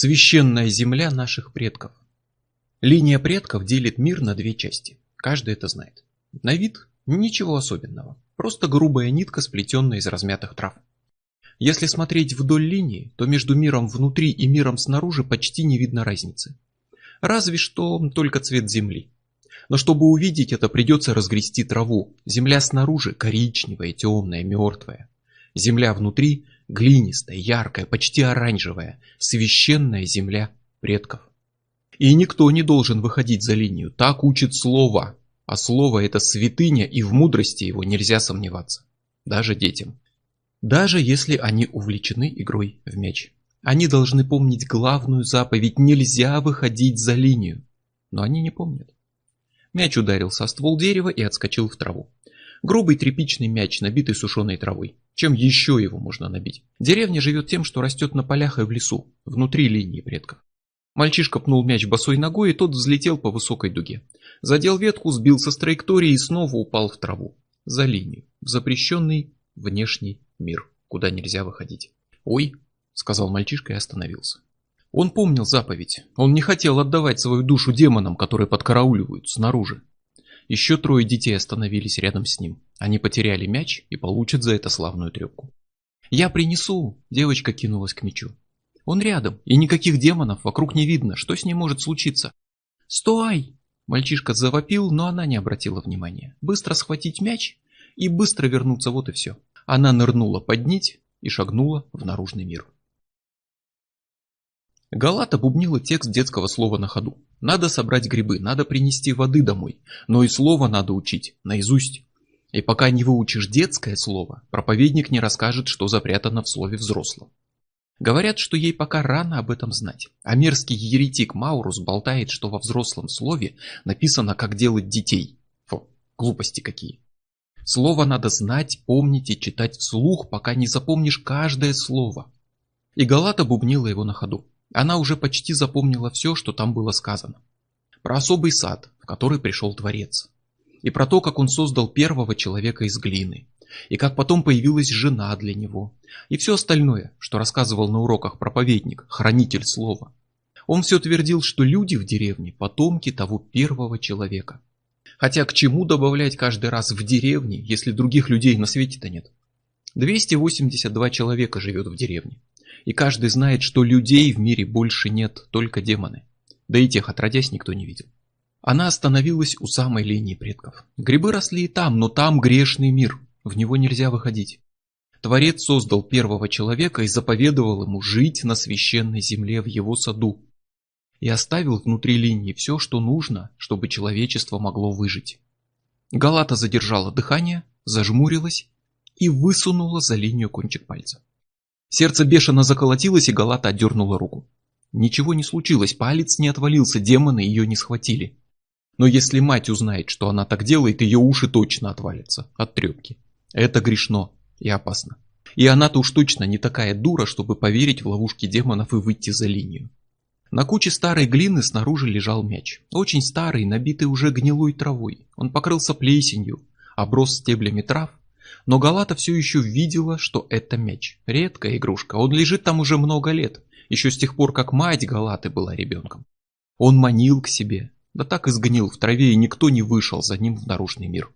Священная земля наших предков. Линия предков делит мир на две части. Каждый это знает. На вид ничего особенного. Просто грубая нитка, сплетенная из размятых трав. Если смотреть вдоль линии, то между миром внутри и миром снаружи почти не видно разницы. Разве что только цвет земли. Но чтобы увидеть это, придется разгрести траву. Земля снаружи коричневая, темная, мертвая. Земля внутри глинистая, яркая, почти оранжевая. Священная земля предков. И никто не должен выходить за линию. Так учит слово. А слово это святыня, и в мудрости его нельзя сомневаться. Даже детям. Даже если они увлечены игрой в мяч. Они должны помнить главную заповедь «нельзя выходить за линию». Но они не помнят. Мяч ударился о ствол дерева и отскочил в траву. Грубый тряпичный мяч, набитый сушеной травой. Чем еще его можно набить? Деревня живет тем, что растет на полях и в лесу, внутри линии предков. Мальчишка пнул мяч босой ногой, и тот взлетел по высокой дуге. Задел ветку, сбился с траектории и снова упал в траву. За линию, в запрещенный внешний мир, куда нельзя выходить. «Ой», — сказал мальчишка и остановился. Он помнил заповедь. Он не хотел отдавать свою душу демонам, которые подкарауливают снаружи. Еще трое детей остановились рядом с ним. Они потеряли мяч и получат за это славную трепку. «Я принесу!» – девочка кинулась к мячу. «Он рядом, и никаких демонов вокруг не видно. Что с ним может случиться?» «Стой!» Мальчишка завопил, но она не обратила внимания. «Быстро схватить мяч и быстро вернуться, вот и все». Она нырнула под нить и шагнула в наружный мир. Галата бубнила текст детского слова на ходу. Надо собрать грибы, надо принести воды домой, но и слово надо учить, наизусть. И пока не выучишь детское слово, проповедник не расскажет, что запрятано в слове взрослом. Говорят, что ей пока рано об этом знать. А мерзкий еретик Маурус болтает, что во взрослом слове написано, как делать детей. Фу, глупости какие. Слово надо знать, помнить и читать вслух, пока не запомнишь каждое слово. И Галата бубнила его на ходу. Она уже почти запомнила все, что там было сказано. Про особый сад, в который пришел Творец. И про то, как он создал первого человека из глины. И как потом появилась жена для него. И все остальное, что рассказывал на уроках проповедник, хранитель слова. Он все твердил, что люди в деревне – потомки того первого человека. Хотя к чему добавлять каждый раз в деревне, если других людей на свете-то нет? 282 человека живет в деревне. И каждый знает, что людей в мире больше нет, только демоны. Да и тех отродясь никто не видел. Она остановилась у самой линии предков. Грибы росли и там, но там грешный мир. В него нельзя выходить. Творец создал первого человека и заповедовал ему жить на священной земле в его саду, и оставил внутри линии все, что нужно, чтобы человечество могло выжить. Галата задержала дыхание, зажмурилась и высунула за линию кончик пальца. Сердце бешено заколотилось, и Галата отдернула руку. Ничего не случилось, палец не отвалился, демоны ее не схватили. Но если мать узнает, что она так делает, ее уши точно отвалятся от трепки. Это грешно и опасно. И она-то уж точно не такая дура, чтобы поверить в ловушки демонов и выйти за линию. На куче старой глины снаружи лежал мяч. Очень старый, набитый уже гнилой травой. Он покрылся плесенью, оброс стеблями трав. Но Галата все еще видела, что это мяч. Редкая игрушка. Он лежит там уже много лет. Еще с тех пор, как мать Галаты была ребенком. Он манил к себе. Да так и сгнил в траве, и никто не вышел за ним в наружный мир.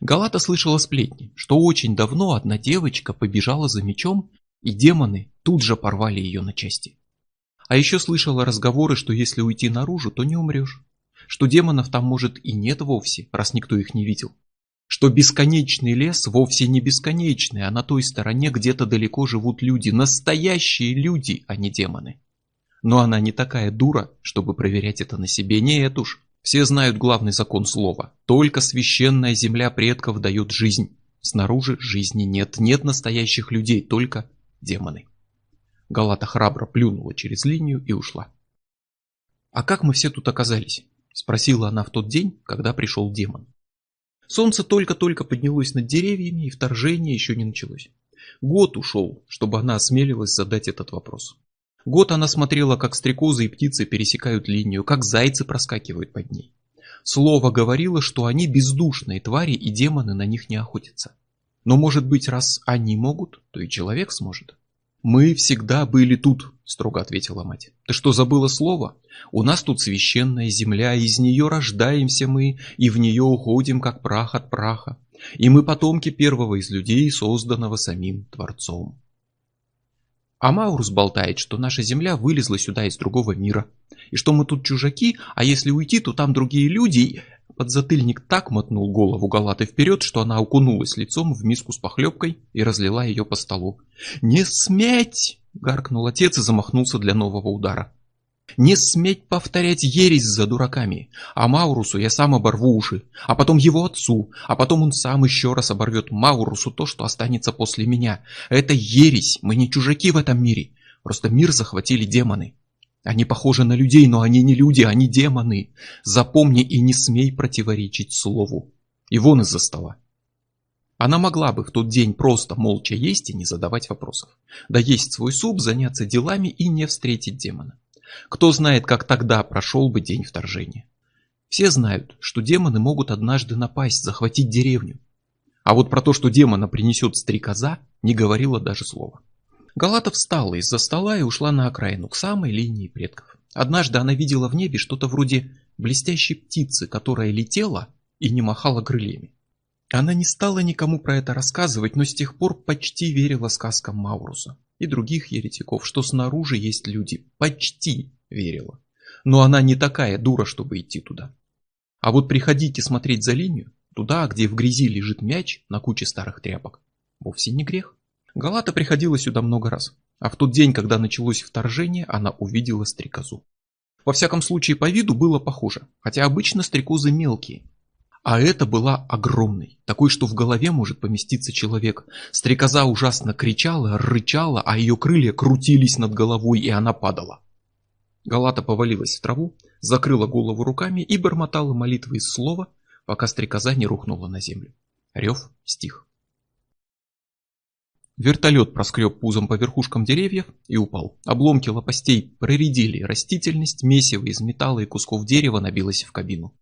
Галата слышала сплетни, что очень давно одна девочка побежала за мечом, и демоны тут же порвали ее на части. А еще слышала разговоры, что если уйти наружу, то не умрешь. Что демонов там может и нет вовсе, раз никто их не видел. Что бесконечный лес вовсе не бесконечный, а на той стороне где-то далеко живут люди, настоящие люди, а не демоны. Но она не такая дура, чтобы проверять это на себе, нет уж. Все знают главный закон слова. Только священная земля предков дает жизнь. Снаружи жизни нет, нет настоящих людей, только демоны. Галата храбро плюнула через линию и ушла. «А как мы все тут оказались?» – спросила она в тот день, когда пришел демон. Солнце только-только поднялось над деревьями, и вторжение еще не началось. Год ушел, чтобы она осмелилась задать этот вопрос. Год она смотрела, как стрекозы и птицы пересекают линию, как зайцы проскакивают под ней. Слово говорило, что они бездушные твари, и демоны на них не охотятся. Но может быть, раз они могут, то и человек сможет. «Мы всегда были тут», — строго ответила мать. «Ты что, забыла слово? У нас тут священная земля, из нее рождаемся мы, и в нее уходим, как прах от праха. И мы потомки первого из людей, созданного самим Творцом». А Маурус болтает, что наша земля вылезла сюда из другого мира, и что мы тут чужаки, а если уйти, то там другие люди, Подзатыльник так мотнул голову Галаты вперед, что она окунулась лицом в миску с похлебкой и разлила ее по столу. «Не сметь!» — гаркнул отец и замахнулся для нового удара. «Не сметь повторять ересь за дураками, а Маурусу я сам оборву уши, а потом его отцу, а потом он сам еще раз оборвет Маурусу то, что останется после меня. Это ересь, мы не чужаки в этом мире, просто мир захватили демоны». Они похожи на людей, но они не люди, они демоны. Запомни и не смей противоречить слову. И вон из-за стола. Она могла бы в тот день просто молча есть и не задавать вопросов. Да есть свой суп, заняться делами и не встретить демона. Кто знает, как тогда прошел бы день вторжения. Все знают, что демоны могут однажды напасть, захватить деревню. А вот про то, что демона принесет стрекоза, не говорила даже слова. Галата встала из-за стола и ушла на окраину, к самой линии предков. Однажды она видела в небе что-то вроде блестящей птицы, которая летела и не махала крыльями. Она не стала никому про это рассказывать, но с тех пор почти верила сказкам Мауруса и других еретиков, что снаружи есть люди. Почти верила. Но она не такая дура, чтобы идти туда. А вот приходите смотреть за линию, туда, где в грязи лежит мяч на куче старых тряпок, вовсе не грех. Галата приходила сюда много раз, а в тот день, когда началось вторжение, она увидела стрекозу. Во всяком случае, по виду было похоже, хотя обычно стрекозы мелкие. А это была огромной, такой, что в голове может поместиться человек. Стрекоза ужасно кричала, рычала, а ее крылья крутились над головой, и она падала. Галата повалилась в траву, закрыла голову руками и бормотала молитвы из слова, пока стрекоза не рухнула на землю. Рев стих. Вертолет проскреб пузом по верхушкам деревьев и упал. Обломки лопастей проредили растительность, месиво из металла и кусков дерева набилось в кабину.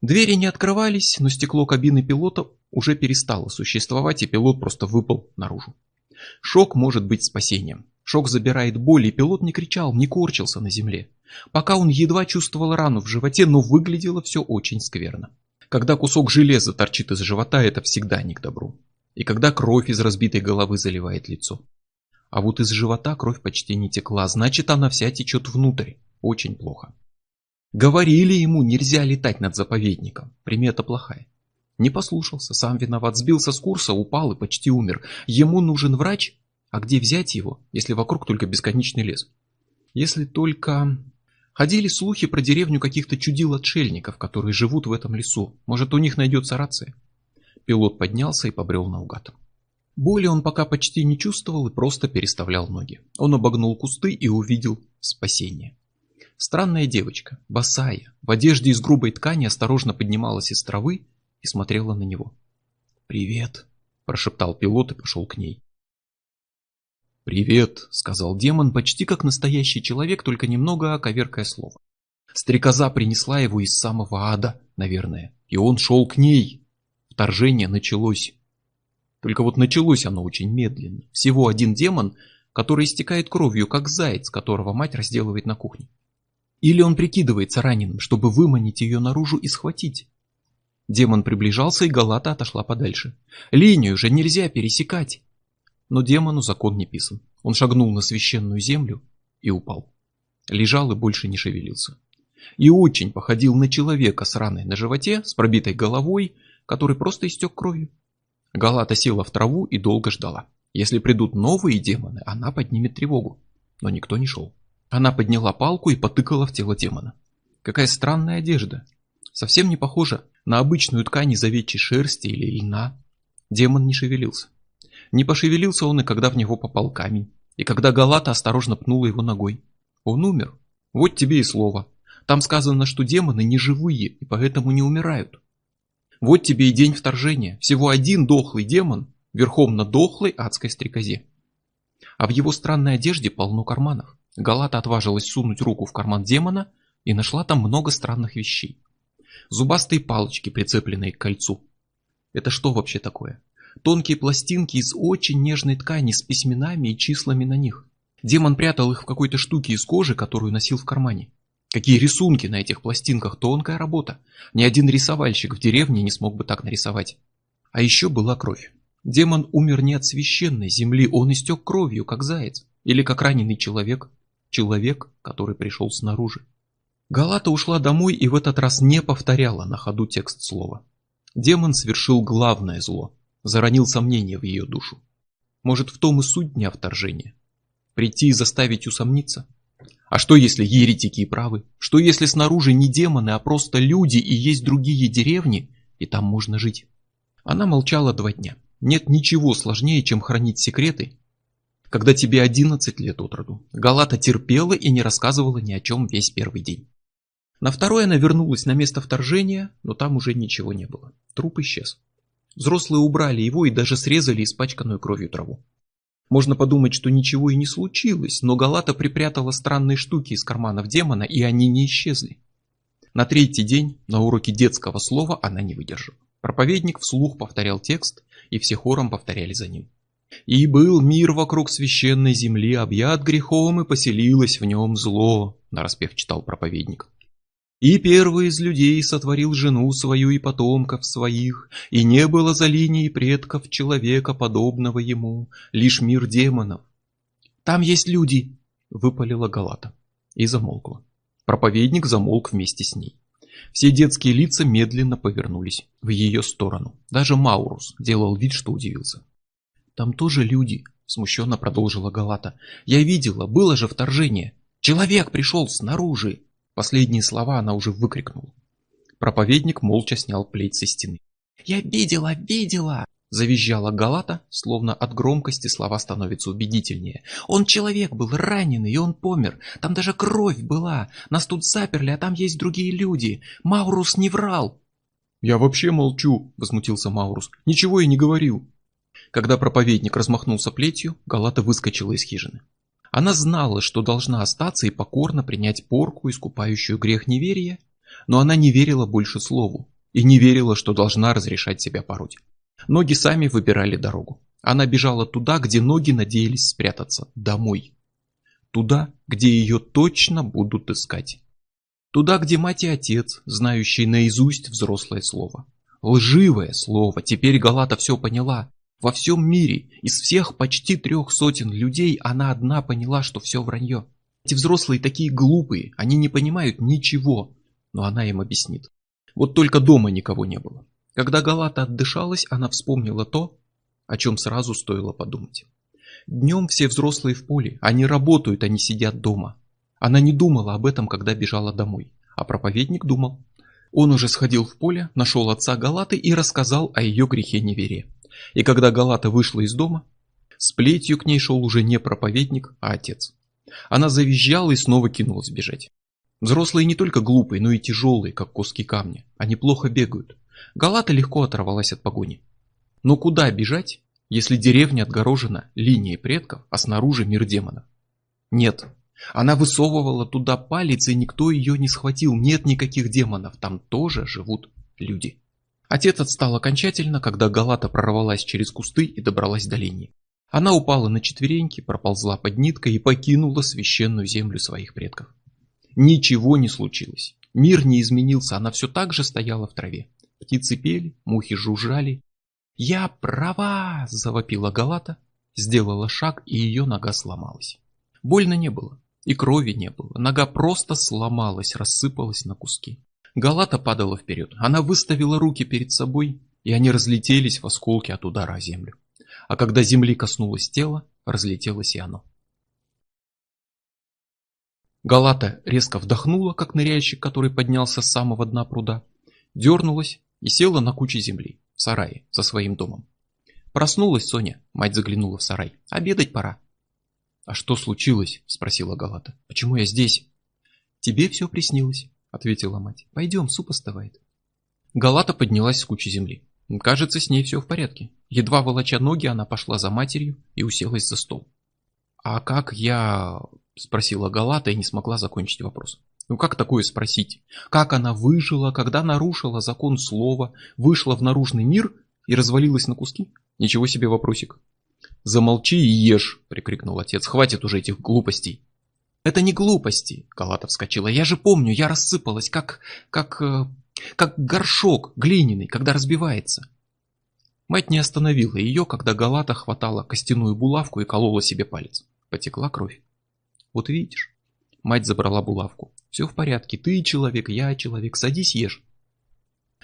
Двери не открывались, но стекло кабины пилота уже перестало существовать, и пилот просто выпал наружу. Шок может быть спасением. Шок забирает боль, и пилот не кричал, не корчился на земле. Пока он едва чувствовал рану в животе, но выглядело все очень скверно. Когда кусок железа торчит из живота, это всегда не к добру и когда кровь из разбитой головы заливает лицо. А вот из живота кровь почти не текла, значит она вся течет внутрь. Очень плохо. Говорили ему, нельзя летать над заповедником. Примета плохая. Не послушался, сам виноват, сбился с курса, упал и почти умер. Ему нужен врач, а где взять его, если вокруг только бесконечный лес? Если только... Ходили слухи про деревню каких-то чудил-отшельников, которые живут в этом лесу. Может, у них найдется рация? Пилот поднялся и побрел наугад. Боли он пока почти не чувствовал и просто переставлял ноги. Он обогнул кусты и увидел спасение. Странная девочка, босая, в одежде из грубой ткани осторожно поднималась из травы и смотрела на него. «Привет», – прошептал пилот и пошел к ней. «Привет», – сказал демон, почти как настоящий человек, только немного оковеркое слово. Стрекоза принесла его из самого ада, наверное, и он шел к ней. Вторжение началось. Только вот началось оно очень медленно. Всего один демон, который истекает кровью, как заяц, которого мать разделывает на кухне. Или он прикидывается раненым, чтобы выманить ее наружу и схватить. Демон приближался, и Галата отошла подальше. Линию же нельзя пересекать. Но демону закон не писан. Он шагнул на священную землю и упал. Лежал и больше не шевелился. И очень походил на человека с раной на животе, с пробитой головой, который просто истек кровью. Галата села в траву и долго ждала. Если придут новые демоны, она поднимет тревогу. Но никто не шел. Она подняла палку и потыкала в тело демона. Какая странная одежда. Совсем не похожа на обычную ткань из овечьей шерсти или льна. Демон не шевелился. Не пошевелился он и когда в него попал камень. И когда Галата осторожно пнула его ногой. Он умер. Вот тебе и слово. Там сказано, что демоны не живые и поэтому не умирают. Вот тебе и день вторжения. Всего один дохлый демон, верхом на дохлой адской стрекозе. А в его странной одежде полно карманов. Галата отважилась сунуть руку в карман демона и нашла там много странных вещей. Зубастые палочки, прицепленные к кольцу. Это что вообще такое? Тонкие пластинки из очень нежной ткани с письменами и числами на них. Демон прятал их в какой-то штуке из кожи, которую носил в кармане. Какие рисунки на этих пластинках, тонкая работа. Ни один рисовальщик в деревне не смог бы так нарисовать. А еще была кровь. Демон умер не от священной земли, он истек кровью, как заяц. Или как раненый человек. Человек, который пришел снаружи. Галата ушла домой и в этот раз не повторяла на ходу текст слова. Демон совершил главное зло. Заронил сомнение в ее душу. Может, в том и суть дня вторжения. Прийти и заставить усомниться? А что если еретики и правы? Что если снаружи не демоны, а просто люди и есть другие деревни, и там можно жить? Она молчала два дня. Нет ничего сложнее, чем хранить секреты, когда тебе 11 лет от роду. Галата терпела и не рассказывала ни о чем весь первый день. На второй она вернулась на место вторжения, но там уже ничего не было. Труп исчез. Взрослые убрали его и даже срезали испачканную кровью траву. Можно подумать, что ничего и не случилось, но Галата припрятала странные штуки из карманов демона, и они не исчезли. На третий день на уроке детского слова она не выдержала. Проповедник вслух повторял текст, и все хором повторяли за ним. «И был мир вокруг священной земли, объят грехом, и поселилось в нем зло», — нараспев читал проповедник. И первый из людей сотворил жену свою и потомков своих, и не было за линией предков человека, подобного ему, лишь мир демонов. «Там есть люди!» — выпалила Галата и замолкла. Проповедник замолк вместе с ней. Все детские лица медленно повернулись в ее сторону. Даже Маурус делал вид, что удивился. «Там тоже люди», — смущенно продолжила Галата. «Я видела, было же вторжение. Человек пришел снаружи!» Последние слова она уже выкрикнула. Проповедник молча снял плеть со стены. «Я видела, видела!» Завизжала Галата, словно от громкости слова становятся убедительнее. «Он человек был, раненый, и он помер. Там даже кровь была. Нас тут заперли, а там есть другие люди. Маурус не врал!» «Я вообще молчу!» — возмутился Маурус. «Ничего я не говорил!» Когда проповедник размахнулся плетью, Галата выскочила из хижины. Она знала, что должна остаться и покорно принять порку, искупающую грех неверия, но она не верила больше слову и не верила, что должна разрешать себя пороть. Ноги сами выбирали дорогу. Она бежала туда, где ноги надеялись спрятаться, домой. Туда, где ее точно будут искать. Туда, где мать и отец, знающие наизусть взрослое слово. Лживое слово, теперь Галата все поняла. Во всем мире, из всех почти трех сотен людей, она одна поняла, что все вранье. Эти взрослые такие глупые, они не понимают ничего, но она им объяснит. Вот только дома никого не было. Когда Галата отдышалась, она вспомнила то, о чем сразу стоило подумать. Днем все взрослые в поле, они работают, они сидят дома. Она не думала об этом, когда бежала домой, а проповедник думал. Он уже сходил в поле, нашел отца Галаты и рассказал о ее грехе неверия. И когда Галата вышла из дома, с плетью к ней шел уже не проповедник, а отец. Она завизжала и снова кинулась бежать. Взрослые не только глупые, но и тяжелые, как куски камня. Они плохо бегают. Галата легко оторвалась от погони. Но куда бежать, если деревня отгорожена линией предков, а снаружи мир демонов? Нет. Она высовывала туда палец, и никто ее не схватил. Нет никаких демонов, там тоже живут люди. Отец отстал окончательно, когда Галата прорвалась через кусты и добралась до линии. Она упала на четвереньки, проползла под ниткой и покинула священную землю своих предков. Ничего не случилось. Мир не изменился, она все так же стояла в траве. Птицы пели, мухи жужжали. «Я права!» – завопила Галата, сделала шаг, и ее нога сломалась. Больно не было, и крови не было. Нога просто сломалась, рассыпалась на куски. Галата падала вперед. Она выставила руки перед собой, и они разлетелись в осколки от удара о землю. А когда земли коснулось тела, разлетелось и оно. Галата резко вдохнула, как ныряльщик, который поднялся с самого дна пруда, дернулась и села на куче земли, в сарае, за своим домом. Проснулась Соня, мать заглянула в сарай. Обедать пора. «А что случилось?» – спросила Галата. «Почему я здесь?» «Тебе все приснилось», — ответила мать. «Пойдем, суп остывает». Галата поднялась с кучи земли. Кажется, с ней все в порядке. Едва волоча ноги, она пошла за матерью и уселась за стол. «А как я...» — спросила Галата и не смогла закончить вопрос. Ну как такое спросить? Как она выжила, когда нарушила закон слова, вышла в наружный мир и развалилась на куски? Ничего себе вопросик. «Замолчи и ешь!» – прикрикнул отец. «Хватит уже этих глупостей!» «Это не глупости!» – Галата вскочила. «Я же помню, я рассыпалась, как... как... Э, как горшок глиняный, когда разбивается!» Мать не остановила ее, когда Галата хватала костяную булавку и колола себе палец. Потекла кровь. «Вот видишь?» Мать забрала булавку. «Все в порядке, ты человек, я человек, садись, ешь!»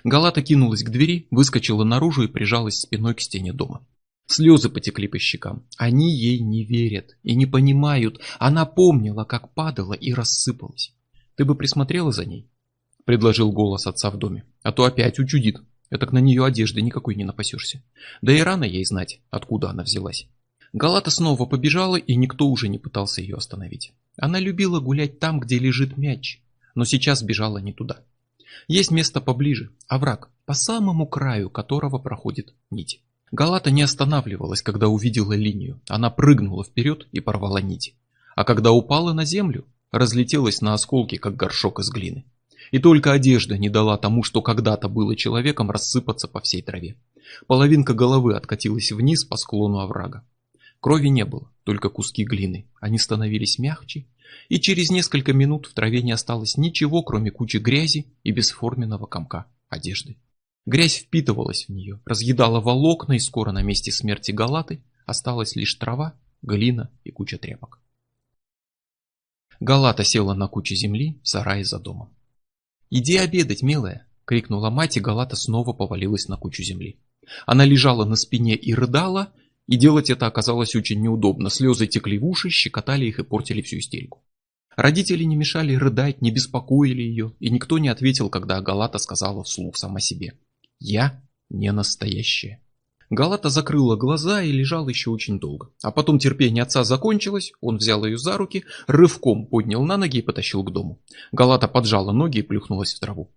Галата кинулась к двери, выскочила наружу и прижалась спиной к стене дома. Слезы потекли по щекам. Они ей не верят и не понимают. Она помнила, как падала и рассыпалась. «Ты бы присмотрела за ней?» – предложил голос отца в доме. «А то опять учудит. Так на нее одежды никакой не напасешься. Да и рано ей знать, откуда она взялась». Галата снова побежала, и никто уже не пытался ее остановить. Она любила гулять там, где лежит мяч, но сейчас бежала не туда. Есть место поближе, овраг, по самому краю которого проходит нить. Галата не останавливалась, когда увидела линию. Она прыгнула вперед и порвала нить. А когда упала на землю, разлетелась на осколки, как горшок из глины. И только одежда не дала тому, что когда-то было человеком, рассыпаться по всей траве. Половинка головы откатилась вниз по склону оврага. Крови не было, только куски глины. Они становились мягче, и через несколько минут в траве не осталось ничего, кроме кучи грязи и бесформенного комка одежды. Грязь впитывалась в нее, разъедала волокна, и скоро на месте смерти Галаты осталась лишь трава, глина и куча тряпок. Галата села на куче земли в сарае за домом. «Иди обедать, милая!» — крикнула мать, и Галата снова повалилась на кучу земли. Она лежала на спине и рыдала, и делать это оказалось очень неудобно. Слезы текли в уши, щекотали их и портили всю истерику. Родители не мешали рыдать, не беспокоили ее, и никто не ответил, когда Галата сказала вслух сама себе. Я не настоящая. Галата закрыла глаза и лежала еще очень долго. А потом терпение отца закончилось, он взял ее за руки, рывком поднял на ноги и потащил к дому. Галата поджала ноги и плюхнулась в траву.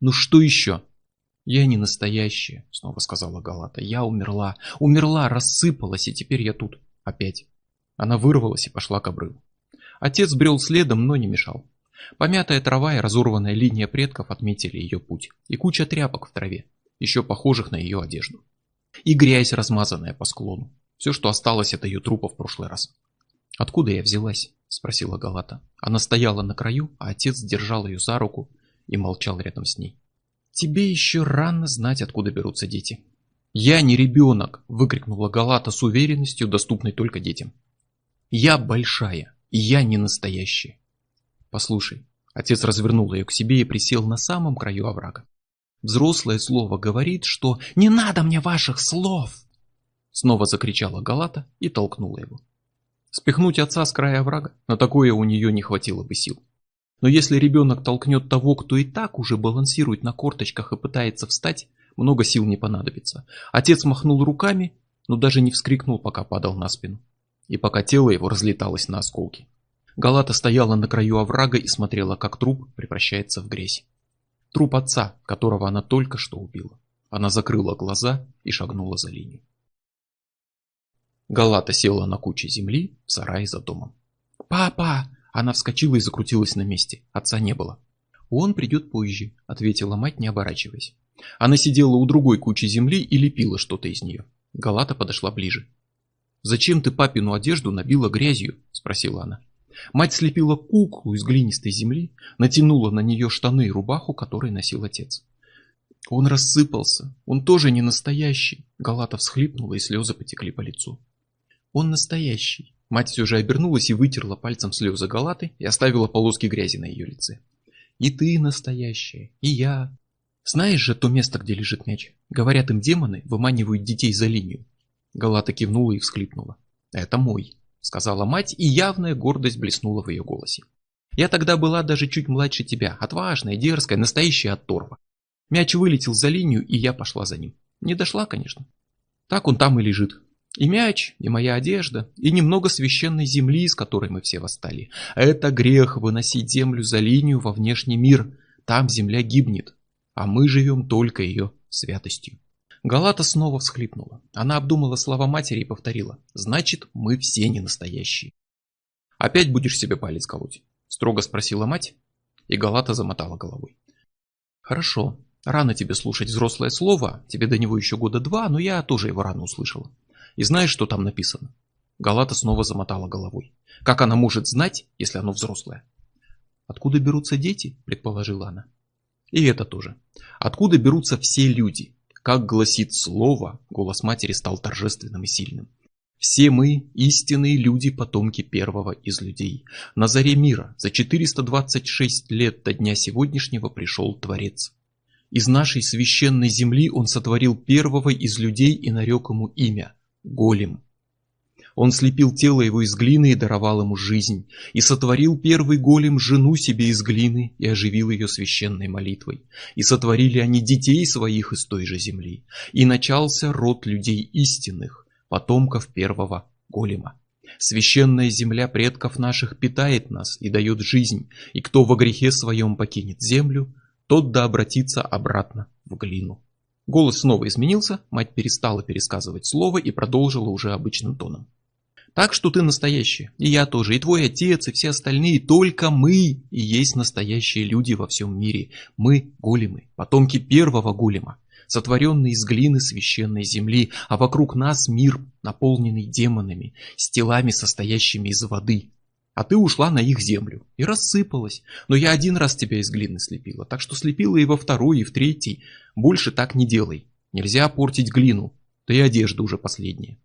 «Ну что еще?» «Я не настоящая», — снова сказала Галата. «Я умерла, умерла, рассыпалась, и теперь я тут. Опять». Она вырвалась и пошла к обрыву. Отец брел следом, но не мешал. Помятая трава и разорванная линия предков отметили ее путь. И куча тряпок в траве еще похожих на ее одежду. И грязь, размазанная по склону. Все, что осталось от ее трупа в прошлый раз. «Откуда я взялась?» – спросила Галата. Она стояла на краю, а отец держал ее за руку и молчал рядом с ней. «Тебе еще рано знать, откуда берутся дети». «Я не ребенок!» – выкрикнула Галата с уверенностью, доступной только детям. «Я большая, и я не настоящая». «Послушай». Отец развернул ее к себе и присел на самом краю оврага. Взрослое слово говорит, что «Не надо мне ваших слов!» Снова закричала Галата и толкнула его. Спихнуть отца с края оврага, на такое у нее не хватило бы сил. Но если ребенок толкнет того, кто и так уже балансирует на корточках и пытается встать, много сил не понадобится. Отец махнул руками, но даже не вскрикнул, пока падал на спину. И пока тело его разлеталось на осколки. Галата стояла на краю оврага и смотрела, как труп превращается в грязь. Труп отца, которого она только что убила. Она закрыла глаза и шагнула за линию. Галата села на куче земли в сарае за домом. «Папа!» Она вскочила и закрутилась на месте. Отца не было. «Он придет позже», — ответила мать, не оборачиваясь. Она сидела у другой кучи земли и лепила что-то из нее. Галата подошла ближе. «Зачем ты папину одежду набила грязью?» — спросила она. Мать слепила куклу из глинистой земли, натянула на нее штаны и рубаху, которые носил отец. Он рассыпался, он тоже не настоящий. Галата всхлипнула, и слезы потекли по лицу. Он настоящий. Мать все же обернулась и вытерла пальцем слезы Галаты и оставила полоски грязи на ее лице. И ты настоящая, и я. Знаешь же то место, где лежит мяч? Говорят, им демоны выманивают детей за линию. Галата кивнула и всхлипнула. Это мой сказала мать, и явная гордость блеснула в ее голосе. Я тогда была даже чуть младше тебя, отважная, дерзкая, настоящая оторва. Мяч вылетел за линию, и я пошла за ним. Не дошла, конечно. Так он там и лежит. И мяч, и моя одежда, и немного священной земли, из которой мы все восстали. Это грех выносить землю за линию во внешний мир. Там земля гибнет, а мы живем только ее святостью. Галата снова всхлипнула. Она обдумала слова матери и повторила. «Значит, мы все не настоящие». «Опять будешь себе палец колоть?» Строго спросила мать, и Галата замотала головой. «Хорошо, Рано тебе слушать взрослое слово, тебе до него еще года два, но я тоже его рано услышала. И знаешь, что там написано? Галата снова замотала головой. Как она может знать, если оно взрослое? Откуда берутся дети, предположила она. И это тоже. Откуда берутся все люди? Как гласит слово, голос матери стал торжественным и сильным. Все мы истинные люди, потомки первого из людей. На заре мира, за 426 лет до дня сегодняшнего пришел Творец. Из нашей священной земли он сотворил первого из людей и нарек ему имя – Голем. Он слепил тело его из глины и даровал ему жизнь, и сотворил первый голем жену себе из глины и оживил ее священной молитвой. И сотворили они детей своих из той же земли, и начался род людей истинных, потомков первого голема. Священная земля предков наших питает нас и дает жизнь, и кто во грехе своем покинет землю, тот да обратится обратно в глину. Голос снова изменился, мать перестала пересказывать слово и продолжила уже обычным тоном. Так что ты настоящий, и я тоже, и твой отец, и все остальные, только мы и есть настоящие люди во всем мире. Мы големы, потомки первого голема, сотворенные из глины священной земли, а вокруг нас мир, наполненный демонами, с телами, состоящими из воды. А ты ушла на их землю и рассыпалась. Но я один раз тебя из глины слепила, так что слепила и во второй, и в третий. Больше так не делай. Нельзя портить глину, да и одежда уже последняя.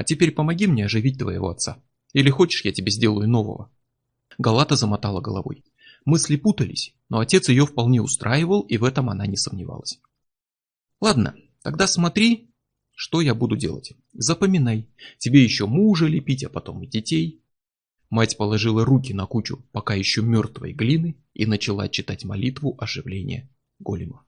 А теперь помоги мне оживить твоего отца. Или хочешь, я тебе сделаю нового?» Галата замотала головой. Мысли путались, но отец ее вполне устраивал, и в этом она не сомневалась. «Ладно, тогда смотри, что я буду делать. Запоминай, тебе еще мужа лепить, а потом и детей». Мать положила руки на кучу пока еще мертвой глины и начала читать молитву оживления голема.